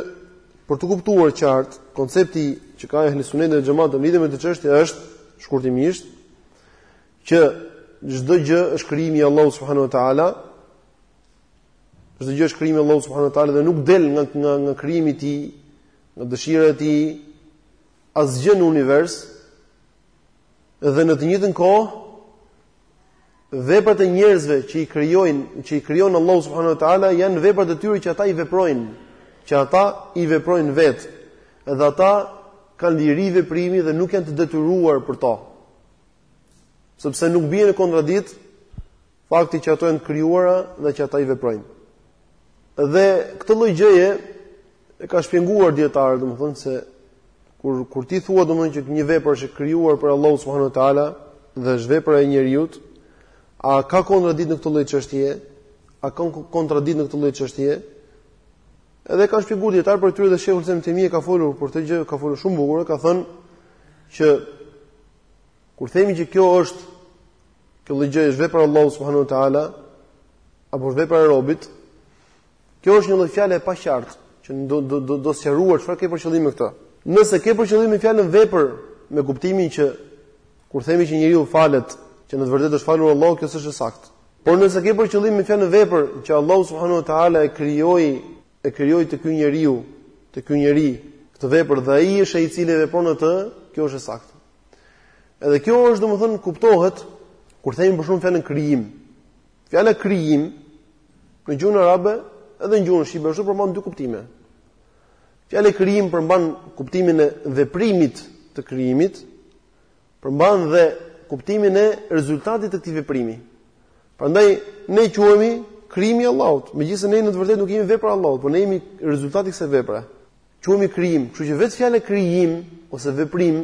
për t'u kuptuar qartë koncepti që ka ehli suneti dhe xhemati lidhur me këtë çështje është shkurtimisht që çdo gjë është krijimi i Allahut subhanahu wa taala Çdo gjë është krijim i Allahut subhanahu wa taala dhe nuk del nga nga nga krijimi i tij, nga dëshira e tij asgjë në univers. Dhe në të njëjtën kohë veprat e njerëzve që i krijojnë, që i krijon Allahu subhanahu wa taala janë veprat e tyre që ata i veprojnë, që ata i veprojnë vetë. Dhe ata kanë liri veprimi dhe nuk janë të detyruar për to. Sepse nuk bie në kontradikt Fakti që ato janë të krijuara dhe që ata i veprojnë. Dhe këtë lloj gjëje e kanë shpjeguar dijetarët, domethënë se kur kur ti thua domethënë që një vepër është e krijuar prej Allahut subhanahu wa taala dhe është vepra e njeriut, a ka kontradikt në këtë lloj çështjeje? A ka kontradikt në këtë lloj çështjeje? Edhe e kanë shpjeguar dijetarët prej tyre dhe shejh Uthejmini ka folur për këtë gjë, ka folur shumë bukur, ka thënë që kur themi që kjo është Kjo lloj gjëje është vepër e Allahut subhanahu wa taala apo është vepër e robit? Kjo është një lloj fjale e paqartë që do do do do sqaruar çfarë ke për qëllim me këtë. Nëse ke për qëllim me fjalën vepër me kuptimin që kur themi që njeriu falet, që në të vërtetë është falur Allahu, kjo s'është e saktë. Por nëse ke për qëllim me fjalën vepër që Allahu subhanahu wa taala e krijoi, e krijoi te ky njeriu, te ky njeri, këtë vepër dhe ai është ai i cili e vepron atë, kjo është e saktë. Edhe kjo është domethënë kuptohet kur themi për shembull fjalën krijim. Fjala krijim në gjuhën arabe edhe në gjuhën shqipe ashtu përmban dy kuptime. Fjala krijim përmban kuptimin e veprimit të krijimit, përmban dhe kuptimin e rezultatit të këtij veprimi. Prandaj ne quhemi krijimi i Allahut, megjithëse ne në të vërtetë nuk jemi vepra e Allahut, por ne jemi rezultati i kësaj vepre. Quhemi krijim, kështu që vetë fjala krijim ose veprim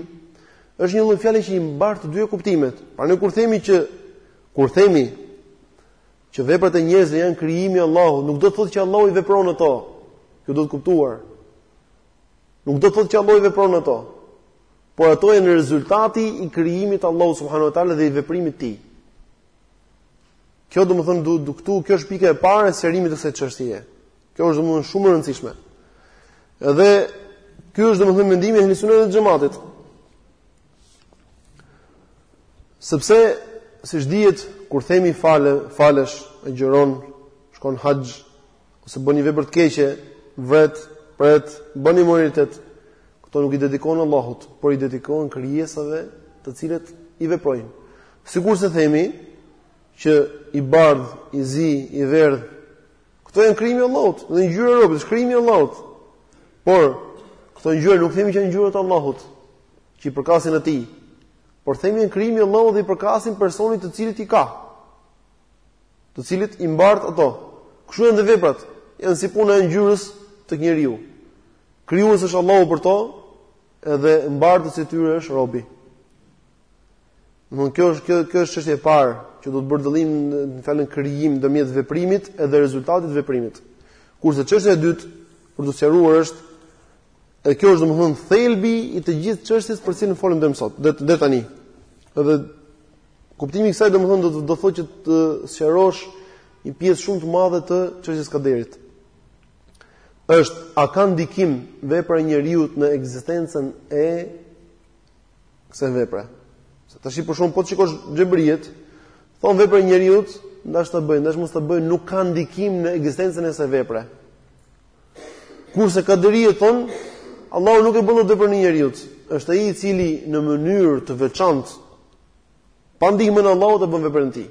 është një lloj fjale që i mban të dyja kuptimet. Pra ne kur themi që kur themi që veprat e njerëzve janë krijimi i Allahut, nuk do të thotë që Allahu i vepron ato. Kjo duhet kuptuar. Nuk do të thotë që Allahu i vepron ato. Por ato janë rezultati i krijimit të Allahut subhanahu wa taala dhe i veprimit të tij. Kjo domethënë këtu, kjo është pika e parë e sqarimit të kësaj çështjeje. Kjo është domethënë shumë e rëndësishme. Dhe ky është domethënë mendimi i Ahlusunnet dhe Xhamatit. Sepse siç dihet kur themi fale, falesh, agjëron, shkon haxh ose bën një vepër të keqe, vret, pret, bën imoralitet, këto nuk i dedikon Allahut, por i dedikon krijesave të cilat i veprojnë. Sikurse themi që i bardh, i zi, i verdh, Këto janë krijimi i Allahut, dhe ngjyra e robit, është krijimi i Allahut. Por këto ngjyra nuk themi që janë ngjyra të Allahut, që i përkasin atij. Por themi janë krijimi i Allahut dhe i përkasin personit të cilit i ka. Të cilit i mbart ato. Kështu janë dhe veprat, janë si puna e ngjyrës tek njeriu. Krijuesi është Allahu për to, edhe mbartësi i tyre është robi. Domthon kjo është kjo kjo është çështja e parë që do të bërë dallim në fjalën krijim ndërmjet veprimit edhe rezultatit të veprimit. Kurse çështja e dytë për t'u sqaruar është edhe kjo është domthon thelbi i të gjithë çështjes për të cilën folëm deri më sot. Deri tani. Edhe kuptimi i kësaj domthon do të do thotë që të sqarosh një pjesë shumë të madhe të çështjes së kaderit. Është a ka ndikim vepra e njeriut në ekzistencën e kësaj vepre. Se tash për shembull po të shikosh xhebrijet, thon veprën njeriu, ndash ta bëjë, ndash mos ta bëjë, nuk ka ndikim në ekzistencën e kësaj vepre. Kurse kaderijet thon, Allahu nuk e bën dot veprën e njeriut. Është ai i cili në mënyrë të veçantë pa ndihmën e Allahut e bën veprën e tij.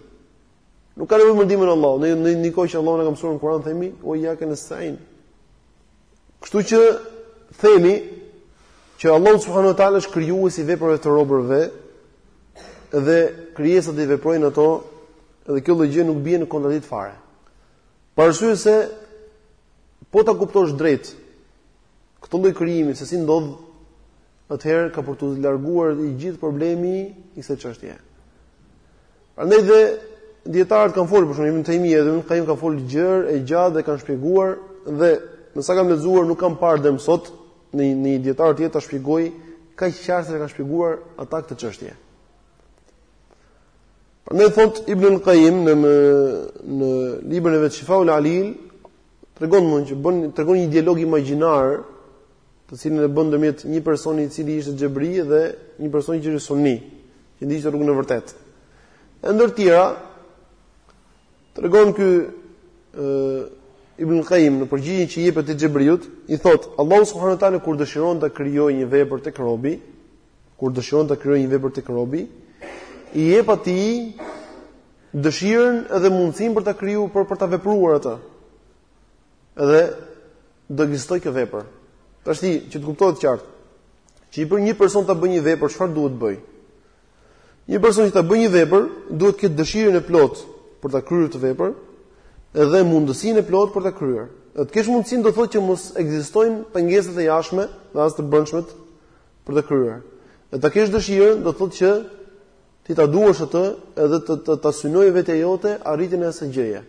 Nuk ka nevojë për ndihmën e Allahut. Në një kohë që Allahu na ka mësuar në Kur'an themi, "Ue ijjake nestein." Kështu që themi që Allahu subhanahu wa taala është krijuesi i veprave të robërve dhe krijesat i veprojnë ato dhe kjo lloj gjë nuk bie në kontradikt fare. Për arsye se po ta kuptosh drejt këtë lloj krijimi se si ndodh atëherë ka për t'u larguar i gjithë problemi i kësaj çështje. Prandaj dhe dietarët kanë folur për shembull Ibn Tejmije edhe Ibn al-Qayyim kanë folur gjërë e gjatë dhe kanë shpjeguar dhe me sa kam lexuar nuk kam parë deri më sot ndonjë dietar tjetër ta shpjegoj kaq qartë sa e kanë shpjeguar ata këtë çështje. Prandaj thot Ibn al-Qayyim në në, në librin e vet Shifaul Alil tregon mund që bën tregon një dialog imagjinar të cilin e bën ndërmjet një personi i cili ishte xhebri dhe një person që ishte sunni, që ndiqte rrugën e vërtetë. E ndër tjera tregon ky Ibn Qayyim në përgjigjen që i jep atij xhebriut, i thot Allahu subhanahu wa taala kur dëshiron ta krijojë një vepër tek robi, kur dëshiron ta krijojë një vepër tek robi, i jep atij dëshirën edhe mundësinë për ta krijuar për për ta vepruar atë. Edhe do ekzistojë kjo vepër. Tashti që të kuptohet qartë, që i për një person ta bëjë një vepër, çfarë duhet të bëjë? Një person që ta bëjë një vepër, duhet të ketë dëshirën e plotë për ta kryer atë vepër, edhe mundësinë e plotë për ta kryer. Dhe të kesh mundësinë do thotë që mos ekzistojnë pengesat e jashtme dhe as të brendshmet për ta kryer. Dhe ta kesh dëshirën do thotë që ti ta duash atë edhe të të ta synojë vetja jote arritjen e asaj gjëje.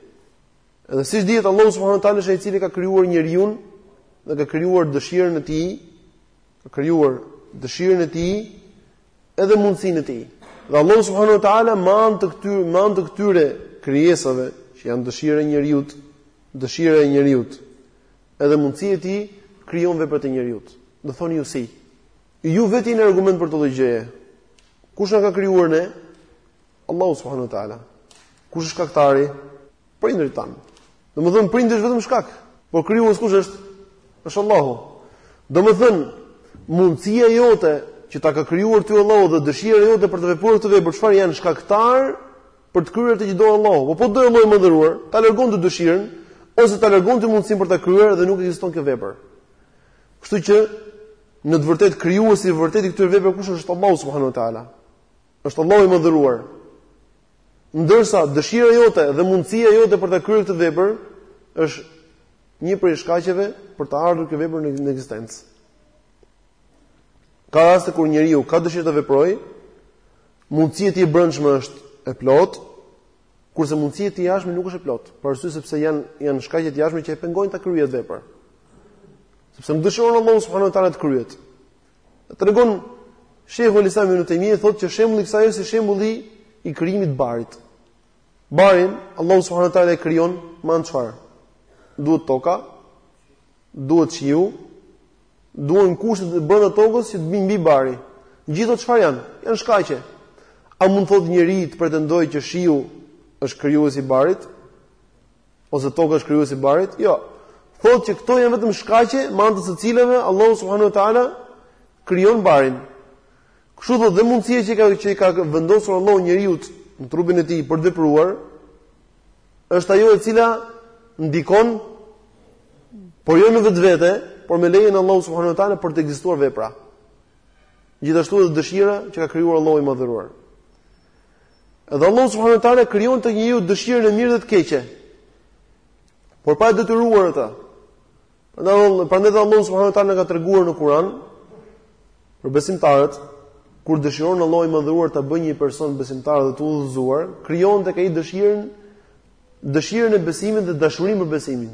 Dhe siç dihet Allahu subhanahu wa taala është ai i cili ka krijuar njeriun dhe ka krijuar dëshirën e tij, ka krijuar dëshirën e tij edhe mundësinë e tij. Dhe Allahu subhanahu wa taala me anë të këtyre me anë të këtyre krijesave që janë dëshira e njeriut, dëshira e njeriut, edhe mundësia e tij krijon veprat e njeriu. Do thoni ju si? Ju vetë jeni argument për këtë lloj gjëje. Kush na ka krijuar ne? Allahu subhanahu wa taala. Kush është shkaktari? Prindërit tanë. Domethën prindi është vetëm shkak, por krijues kush është? Është Allahu. Domethën mundësia jote që ta ka krijuar ty Allahu dhe dëshira jote për të vepruar këtë vepër, çfarë janë shkaktar për të kryer atë që do Allahu? Po po do Allahu i madhëruar, ta largon ty dëshirën ose ta largon ty mundësinë për ta kryer dhe nuk ekziston kjo vepër. Kështu që në të vërtetë krijuesi i vërtetë i këtyre veprave kush është Allahu subhanahu wa taala. Është Allahu i madhëruar. Ndërsa dëshira jote dhe mundësia jote për ta kryer këtë vepër është një prej shkaqeve për të ardhur kjo vepër në ekzistencë. Ka raste kur njeriu ka dëshirë të veprojë, mundësia e tij e brendshme është e plotë, kurse mundësia e tij e jashtme nuk është e plotë, për arsye sepse janë janë shkaqe të jashtme që e pengojnë ta kryejë atë vepër. Sepse nuk dëshiron Allahu subhanahu wa taala të kryhet. Tregon Sheikhul Islam Ibn Taymiyyah thotë që shembulli i kësaj është si shembulli i krijimit të barit. Barin Allahu subhanahu wa taala e krijon me anë çfarë? Duhet toka, duhet shiu, duhen kushtet edhe brenda tokës që të mbijë mbijë bari. Gjithë ato çfarë janë? Janë shkaqe. A mund të thotë njeri të pretendojë që shiu është krijuesi i barit? Ose toka është krijuesi i barit? Jo. Thotë që këto janë vetëm shkaqe me anë të së cilave Allahu subhanahu wa taala krijon barin. Kështu thotë dhe mundësia që ka që i ka vendosur Allahu njeriut në trupin e tij për të vepruar është ajo e cila ndikon por jo në vetvete, por me lejen e Allahu subhanahu wa taala për të ekzistuar vepra. Gjithashtu edhe dëshira që ka krijuar Allahu i madhëruar. Edhe Allahu subhanahu wa taala krijon tek njeriu dëshirën e mirë dhe të keqe. Por pa e detyruar atë. Prandaj prandaj dhe Allahu subhanahu wa taala e ka treguar në Kur'an për besimtarët kur dëshiron Allahu i madhëruar ta bëjë një person besimtar dhe të udhëzuar, krijon tek ai dëshirën dëshirën e besimit dhe dashurinë për besimin.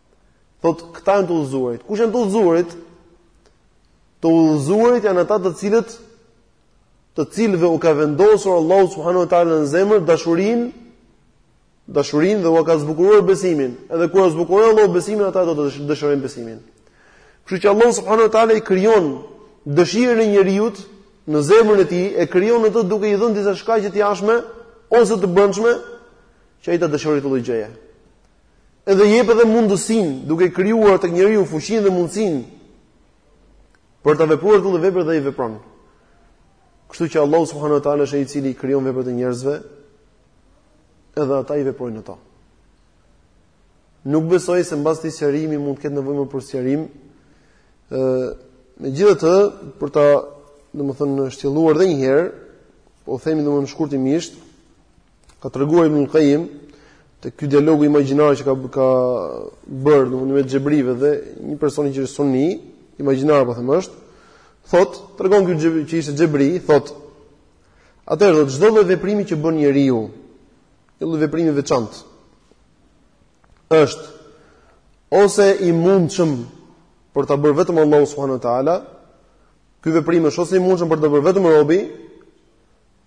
Thot, këta janë të udhëzuarit. Kush janë të udhëzuarit? Të udhëzuarit janë ata të cilët të cilëve u ka vendosur Allahu subhanahu wa taala në zemër dashurinë dashurinë dhe ua ka zbukuruar besimin. Edhe kur ua zbukuron Allahu besimin, ata do të dëshirojnë besimin. Kështu që Allahu subhanahu wa taala i krijon dëshirën e njeriut në zemrën e tij, e krijon atë duke i dhënë disa shkaqe të jashtme ose të brendshme që ai ta dëshirojë këtë lloj gjëje. Edhe jep edhe mundësinë, duke krijuar tek njeriu fuqinë dhe mundësinë për ta vepruar këtë vepër dhe i vepron. Kështu që Allahu subhanahu wa taala është ai i cili krijon veprat e njerëzve, edhe ata i veprojnë ato. Nuk besoj se mbas këtij sqarimi mund të ketë nevojë më për sqarim. ë Megjithatë, për ta, domethënë, shtjelluar edhe një herë, po themi domethënë shkurtimisht, Ka treguar Ibn Kajim, te ky dialogu imagjinar që ka, ka bërë ndërmjet xhebrive dhe një personi që është sunni, imagjinar po them është, thot, tregon ky që ishte xhebri, thot, atëherë çdo lloj veprimi që bën njeriu, një lloj veprimi i veçantë, është, ose i mundshëm për ta bërë vetëm Allahu subhanahu wa ta'ala, ky veprim është ose i mundshëm për ta bërë vetëm robi,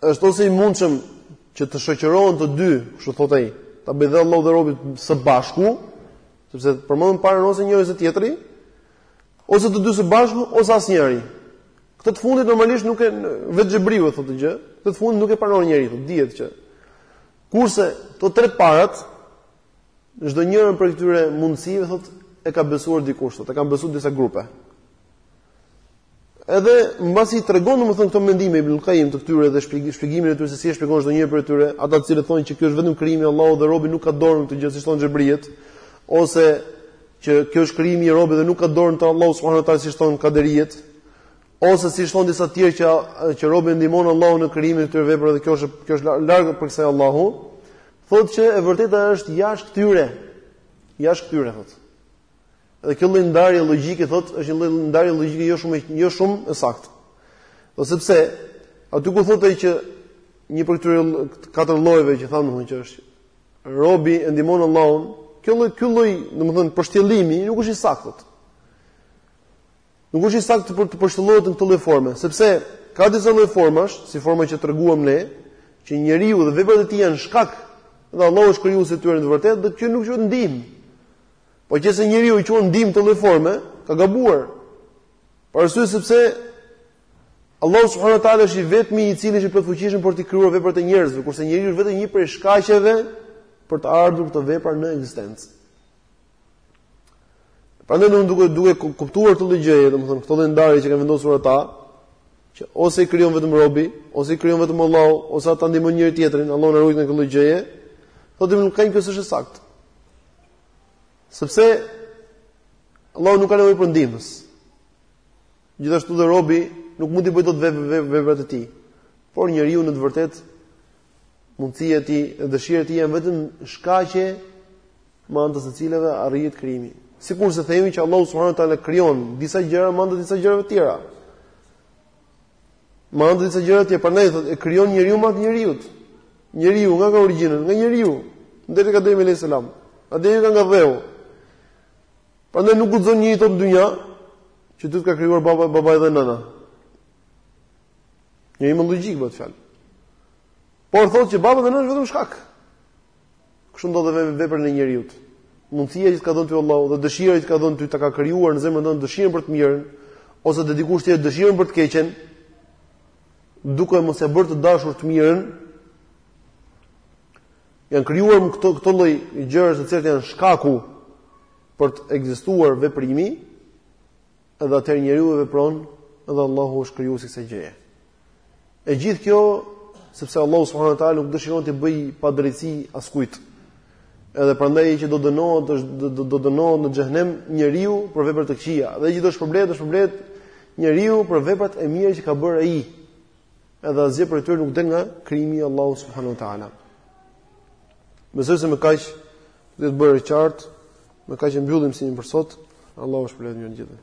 është ose i mundshëm që të shoqërohen të dy, kështu thot ai, ta bëjë dhe Allahu dhe robi së bashku, sepse përmendëm më parë ose njëri ose tjetri, ose të dy së bashku ose asnjëri. Këtë të fundit normalisht nuk e vetë xhebriu thotë gjë, këtë të fundit nuk e pranon njëri, thotë dihet që. Kurse të tre të parat çdo njërën prej këtyre mundësive thotë e ka besuar dikush, thotë e kanë besuar disa grupe. Edhe mbasi i tregon domethënë këto mendime Ibn Qayyim të këtyre dhe shpjegimin e tyre se si e shpjegon çdo njëri prej tyre, ata të cilët thonë që ky është vetëm krijimi i Allahut dhe robi nuk ka dorë në këtë gjë, siç thonë xhebrijet, ose që kjo është krijimi i robit dhe nuk ka dorë në të Allahu subhanahu wa taala siç thonë kaderijet, ose siç thonë disa të tjerë që që robi ndihmon Allahun në krijimin e këtyre veprave dhe kjo është kjo është larg prej kësaj Allahu, thotë që e vërteta është jashtë këtyre. Jashtë këtyre thotë. Dhe kjo lloj ndarje logjike thotë është një lloj ndarje logjike jo shumë jo shumë e saktë. Po sepse aty ku thotë ai që një prej këtyre katër llojeve që thamë domethënë që është robi e ndihmon Allahun, kjo lloj ky lloj, domethënë pështjellimi nuk është i saktë. Nuk është i saktë për të pështjelluar në këtë lloj forme, sepse ka disa lloj formash, si forma që treguam ne, që njeriu dhe veprat e tij janë shkak dhe Allahu është krijuesi i tyre në të vërtetë, thotë që nuk quhet ndihmë. Po që se njeriu i quan ndihmë këtë lloj forme, ka gabuar. Për arsye sepse Allahu subhanahu wa taala është i vetmi i cili është i plotfuqishëm për të krijuar veprat e njerëzve, kurse njeriu është vetëm një prej shkaqeve për të ardhur këto vepra në ekzistencë. Prandaj nuk duhet duke kuptuar këtë gjë, domethënë këto dhe ndarje që kanë vendosur ata, që ose i krijon vetëm robi, ose i krijon vetëm Allahu, ose ata ndihmojnë njëri tjetrin, Allahu na ruajt nga kjo gjëje. Thotë nuk ka kësaj është saktë. Sepse Allahu nuk ka nevojë për ndihmës. Gjithashtu dhe robi nuk mund t'i bëjë dot veprat e tij. Por njeriu në të vërtetë mundësia e tij, dëshira e tij janë vetëm shkaqe me anë të së cilave arrihet krijimi. Sikurse themi që Allahu subhanahu wa taala krijon disa gjëra me anë të disa gjërave të tjera. Me anë të disa gjëra të tjera, prandaj thotë e krijon njeriun me anë të njeriut. Njeriu nga ka origjinën, nga njeriu. Deri ka Ademi alejhi selam. Ademi ka nga dheu. Prandaj nuk guxon njeri të thotë në dynja që ty të ka krijuar baba, babai dhe nëna. Njeri me logjikë bëhet fjalë. Por thotë që baba dhe nëna është vetëm shkak. Kështu ndodh edhe me veprën e njeriut. Mundësia që të ka dhënë ty Allahu dhe dëshira që të ka dhënë ty ta ka krijuar në zemrën tënde dëshirën për të mirën ose te dikush tjetër dëshirën për të keqen, duke mos ia bërë të dashur të mirën, janë krijuar me këto këto lloj gjërash të cilat janë shkaku për të ekzistuar veprimi, Edhe atëherë njeriu e vepron, edhe Allahu është krijuesi i kësaj gjëje. E gjithë kjo sepse Allahu subhanahu wa taala nuk dëshiron t'i bëjë padrejtësi askujt. Edhe prandaj që do dënohet do do dënohet në xhehenem njeriu për vepra të këqija. Dhe që do shpërblehet, do shpërblehet njeriu për veprat e mira që ka bërë ai. Edhe asgjë prej tyre nuk del nga krijimi i Allahut subhanahu wa taala. Besoj se me kaq do jetë bërë e qartë, me kaq e mbyllim mësimin për sot, Allahu ju shpërbleftë me të mira të gjithë.